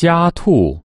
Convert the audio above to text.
家兔。